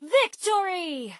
Victory!